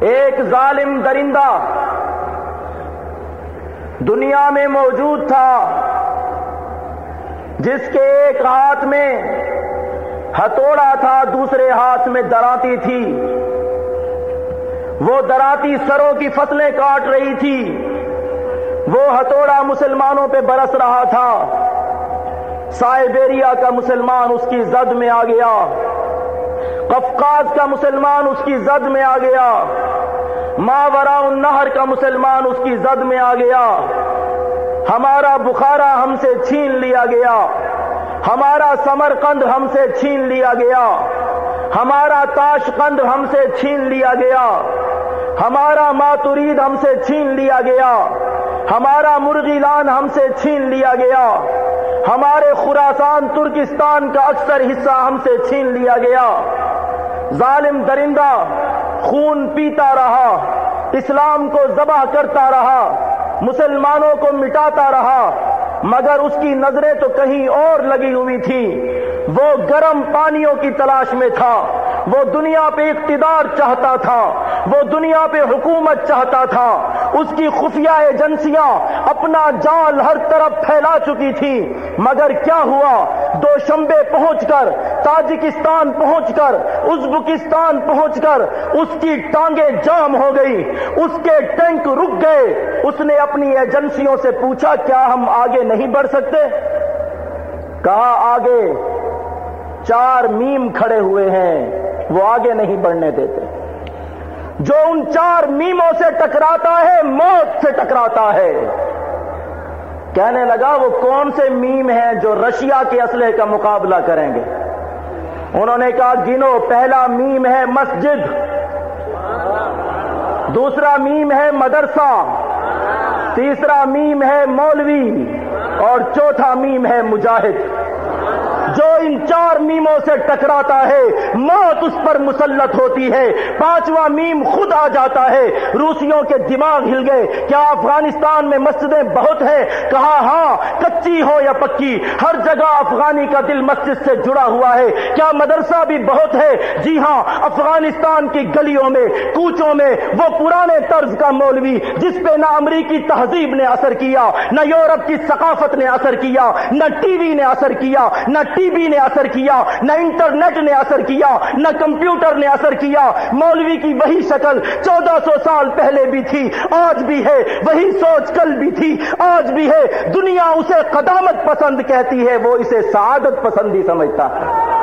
ایک ظالم درندہ دنیا میں موجود تھا، جس کے ایک ہاتھ میں ہتوڑا تھا، دوسرے ہاتھ میں دراتی تھی۔ وہ دراتی سروں کی فصلیں کاٹ رہی تھی۔ وہ ہتوڑا مسلمانوں پہ برس رہا تھا۔ سائبیریا کا مسلمان اس کی زد میں آ گیا۔ قفقاز کا مسلمان اس کی زد میں آ گیا۔ ماورا النہر کا مسلمان اس کی زد میں آ گیا۔ ہمارا بخارا ہم سے چھین لیا گیا۔ ہمارا سمرقند ہم سے چھین لیا گیا۔ ہمارا تاشقند ہم سے چھین لیا گیا۔ ہمارا ماتورید ہم سے چھین لیا گیا۔ ہمارا مرغی لان ہم سے چھین لیا گیا۔ ہمارے خوراسان ترکستان کا اکثر حصہ ہم سے چھین لیا گیا۔ ظالم درندہ خون پیتا رہا، اسلام کو ذبح کرتا رہا، مسلمانوں کو مٹاتا رہا، مگر اس کی نظریں تو کہیں اور لگی ہوئی تھی وہ گرم پانیوں کی تلاش میں تھا، وہ دنیا پہ اقتدار چاہتا تھا۔ وہ دنیا پہ حکومت چاہتا تھا۔ اس کی خفیہ ایجنسیاں اپنا جال ہر طرف پھیلا چکی تھی۔ مگر کیا ہوا؟ دو شمبے پہنچ کر، تاجکستان پہنچ کر، ازبکستان پہنچ کر، اس کی ٹانگیں جام ہو گئی۔ اس کے ٹینک رک گئے۔ اس نے اپنی ایجنسیوں سے پوچھا، کیا ہم آگے نہیں بڑھ سکتے؟ کہا، آگے چار میم کھڑے ہوئے ہیں، وہ آگے نہیں بڑھنے دیتے۔ جو ان چار میموں سے ٹکراتا ہے، موت سے ٹکراتا ہے۔ کہنے لگا، وہ کون سے میم ہیں جو رشیا کے اسلحے کا مقابلہ کریں گے؟ انہوں نے کہا، گنو، پہلا میم ہے مسجد، دوسرا میم ہے مدرسہ، تیسرا میم ہے مولوی، اور چوتھا میم ہے مجاہد۔ جو ان چار میموں سے ٹکراتا ہے، موت اس پر مسلط ہوتی ہے۔ پانچواں میم خود آ جاتا ہے۔ روسیوں کے دماغ ہل گئے۔ کیا افغانستان میں مسجدیں بہت ہیں؟ کہا ہاں کچی ہو یا پکی، ہر جگہ افغانی کا دل مسجد سے جڑا ہوا ہے۔ کیا مدرسہ بھی بہت ہے؟ جی ہاں افغانستان کی گلیوں میں، کوچوں میں، وہ پرانے طرز کا مولوی جس پہ نہ امریکی تہذیب نے اثر کیا، نہ یورپ کی ثقافت نے اثر کیا، نہ ٹی وی نے اثر کیا، نہ ٹی وی نے اثر کیا، نہ انٹرنیٹ نے اثر کیا، نہ کمپیوٹر نے اثر کیا۔ مولوی کی وہی شکل چودہ سو سال پہلے بھی تھی، آج بھی ہے۔ وہی سوچ کل بھی تھی، آج بھی ہے۔ دنیا اسے قدامت پسند کہتی ہے، وہ اسے سعادت پسند ہی سمجھتا ہے۔